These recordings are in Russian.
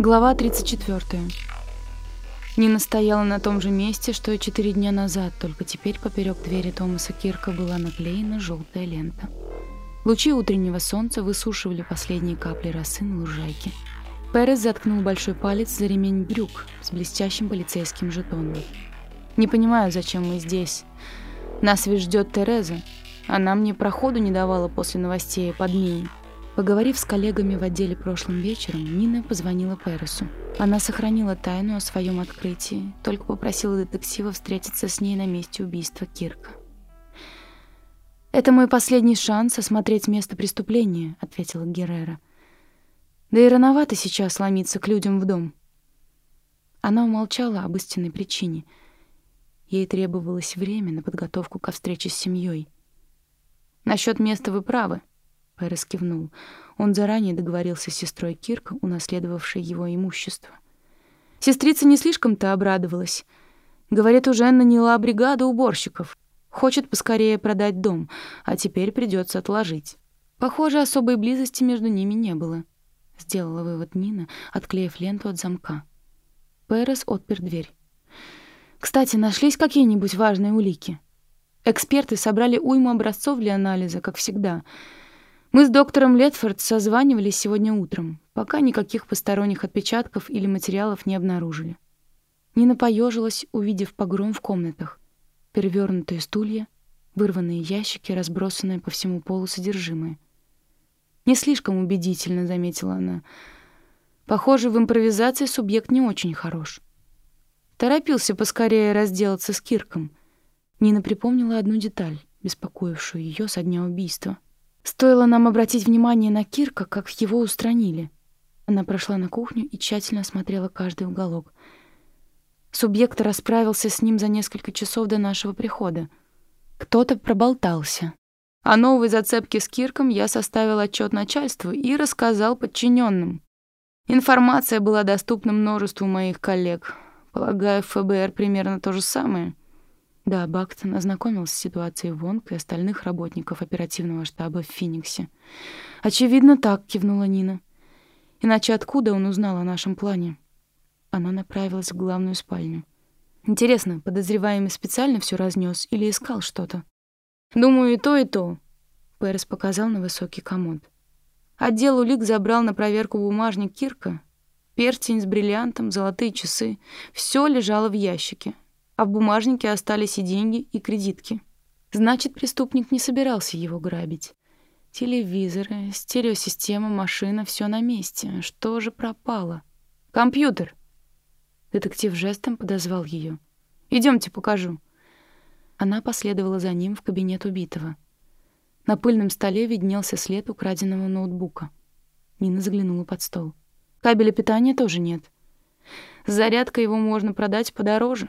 Глава 34. Нина стояла на том же месте, что и четыре дня назад, только теперь поперек двери Томаса Кирка была наклеена желтая лента. Лучи утреннего солнца высушивали последние капли росы на лужайке. Перес заткнул большой палец за ремень брюк с блестящим полицейским жетоном. «Не понимаю, зачем мы здесь. Нас ведь ждет Тереза. Она мне проходу не давала после новостей о подмене. Поговорив с коллегами в отделе прошлым вечером, Нина позвонила Пересу. Она сохранила тайну о своем открытии, только попросила детектива встретиться с ней на месте убийства Кирка. «Это мой последний шанс осмотреть место преступления», — ответила Геррера. «Да и рановато сейчас ломиться к людям в дом». Она умолчала об истинной причине. Ей требовалось время на подготовку ко встрече с семьей. «Насчет места вы правы», Перес кивнул. Он заранее договорился с сестрой Кирка, унаследовавшей его имущество. Сестрица не слишком-то обрадовалась. Говорит, уже наняла бригаду уборщиков. Хочет поскорее продать дом, а теперь придется отложить. Похоже, особой близости между ними не было. Сделала вывод Нина, отклеив ленту от замка. Перес отпер дверь. «Кстати, нашлись какие-нибудь важные улики?» Эксперты собрали уйму образцов для анализа, как всегда — мы с доктором Летфорд созванивались сегодня утром, пока никаких посторонних отпечатков или материалов не обнаружили. Нина поежилась, увидев погром в комнатах. Перевернутые стулья, вырванные ящики, разбросанные по всему полу содержимое. «Не слишком убедительно», — заметила она. «Похоже, в импровизации субъект не очень хорош». Торопился поскорее разделаться с Кирком. Нина припомнила одну деталь, беспокоившую ее со дня убийства — Стоило нам обратить внимание на Кирка, как его устранили. Она прошла на кухню и тщательно осмотрела каждый уголок. Субъект расправился с ним за несколько часов до нашего прихода. Кто-то проболтался. О новой зацепке с Кирком я составил отчет начальству и рассказал подчиненным. Информация была доступна множеству моих коллег. Полагаю, ФБР примерно то же самое — да, Бактон ознакомился с ситуацией Вонг и остальных работников оперативного штаба в Фениксе. «Очевидно, так», — кивнула Нина. «Иначе откуда он узнал о нашем плане?» Она направилась в главную спальню. «Интересно, подозреваемый специально все разнес или искал что-то?» «Думаю, и то, и то», — Пэрис показал на высокий комод. Отдел улик забрал на проверку бумажник Кирка, перстень с бриллиантом, золотые часы. Все лежало в ящике а в бумажнике остались и деньги, и кредитки. Значит, преступник не собирался его грабить. Телевизоры, стереосистема, машина — все на месте. Что же пропало? Компьютер. Детектив жестом подозвал ее. Идемте, покажу. Она последовала за ним в кабинет убитого. На пыльном столе виднелся след украденного ноутбука. Нина заглянула под стол. Кабеля питания тоже нет. Зарядка его можно продать подороже.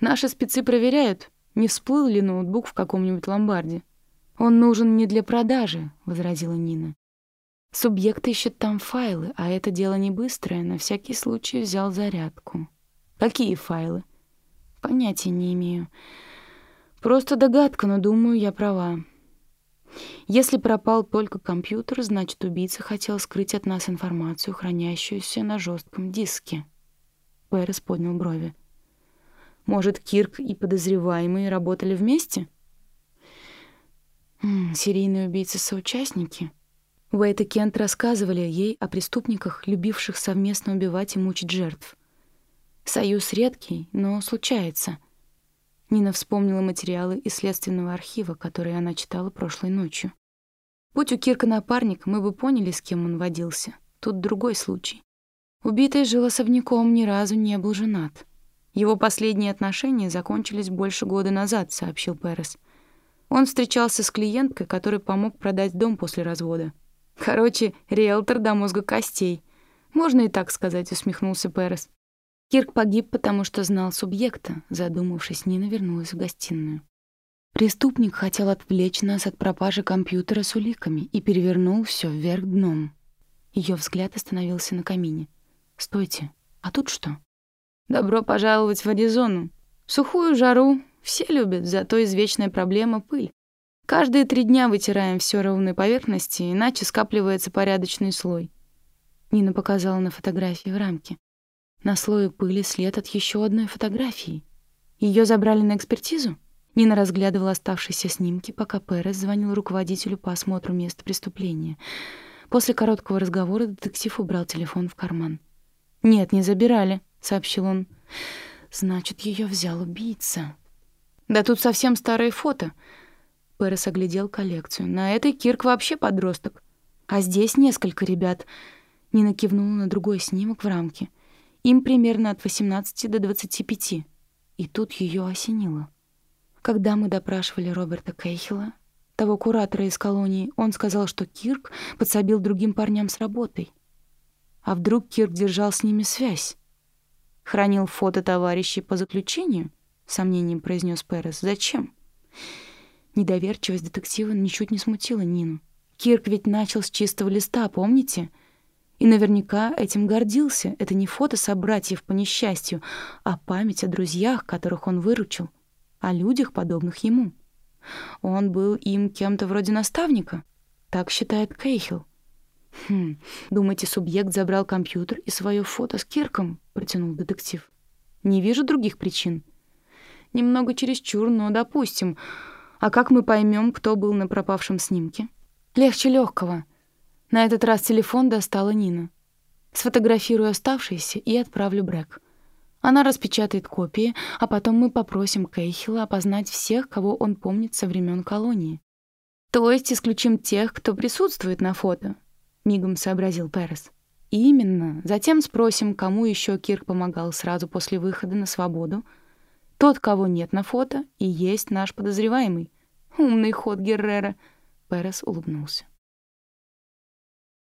Наши спецы проверяют, не всплыл ли ноутбук в каком-нибудь ломбарде. Он нужен не для продажи, возразила Нина. Субъект ищет там файлы, а это дело не быстрое, на всякий случай взял зарядку. Какие файлы? Понятия не имею. Просто догадка, но думаю, я права. Если пропал только компьютер, значит, убийца хотел скрыть от нас информацию, хранящуюся на жестком диске. Пэрис поднял брови. Может, Кирк и подозреваемые работали вместе? М -м, серийные убийцы-соучастники? Уэйт и Кент рассказывали ей о преступниках, любивших совместно убивать и мучить жертв. Союз редкий, но случается. Нина вспомнила материалы из следственного архива, которые она читала прошлой ночью. Будь у Кирка напарник, мы бы поняли, с кем он водился. Тут другой случай. Убитый жил особняком, ни разу не был женат. Его последние отношения закончились больше года назад, сообщил Перес. Он встречался с клиенткой, который помог продать дом после развода. Короче, риэлтор до мозга костей. Можно и так сказать, усмехнулся Перес. Кирк погиб, потому что знал субъекта. Задумавшись, Нина вернулась в гостиную. Преступник хотел отвлечь нас от пропажи компьютера с уликами и перевернул все вверх дном. Ее взгляд остановился на камине. «Стойте, а тут что?» Добро пожаловать в Аризону. Сухую жару все любят, зато извечная проблема — пыль. Каждые три дня вытираем все ровной поверхности, иначе скапливается порядочный слой. Нина показала на фотографии в рамке. На слое пыли след от еще одной фотографии. Ее забрали на экспертизу? Нина разглядывала оставшиеся снимки, пока Перес звонил руководителю по осмотру места преступления. После короткого разговора детектив убрал телефон в карман. «Нет, не забирали», — сообщил он. «Значит, ее взял убийца». «Да тут совсем старые фото». Перес оглядел коллекцию. «На этой Кирк вообще подросток. А здесь несколько ребят». Нина кивнула на другой снимок в рамке. Им примерно от 18 до 25. И тут ее осенило. Когда мы допрашивали Роберта Кейхела, того куратора из колонии, он сказал, что Кирк подсобил другим парням с работой. А вдруг Кирк держал с ними связь? Хранил фото товарищей по заключению? Сомнением произнес Перес. Зачем? Недоверчивость детектива ничуть не смутила Нину. Кирк ведь начал с чистого листа, помните? И наверняка этим гордился. Это не фото собратьев по несчастью, а память о друзьях, которых он выручил о людях, подобных ему. Он был им кем-то вроде наставника. Так считает Кейхил. «Хм, думаете, субъект забрал компьютер и свое фото с Кирком?» — протянул детектив. «Не вижу других причин». «Немного чересчур, но допустим. А как мы поймем, кто был на пропавшем снимке?» «Легче легкого. На этот раз телефон достала Нина. Сфотографирую оставшиеся и отправлю Брэк. Она распечатает копии, а потом мы попросим Кейхила опознать всех, кого он помнит со времен колонии. То есть исключим тех, кто присутствует на фото, мигом сообразил Перес. Именно. Затем спросим, кому еще Кирк помогал сразу после выхода на свободу. Тот, кого нет на фото, и есть наш подозреваемый. Умный ход Геррера. Перес улыбнулся.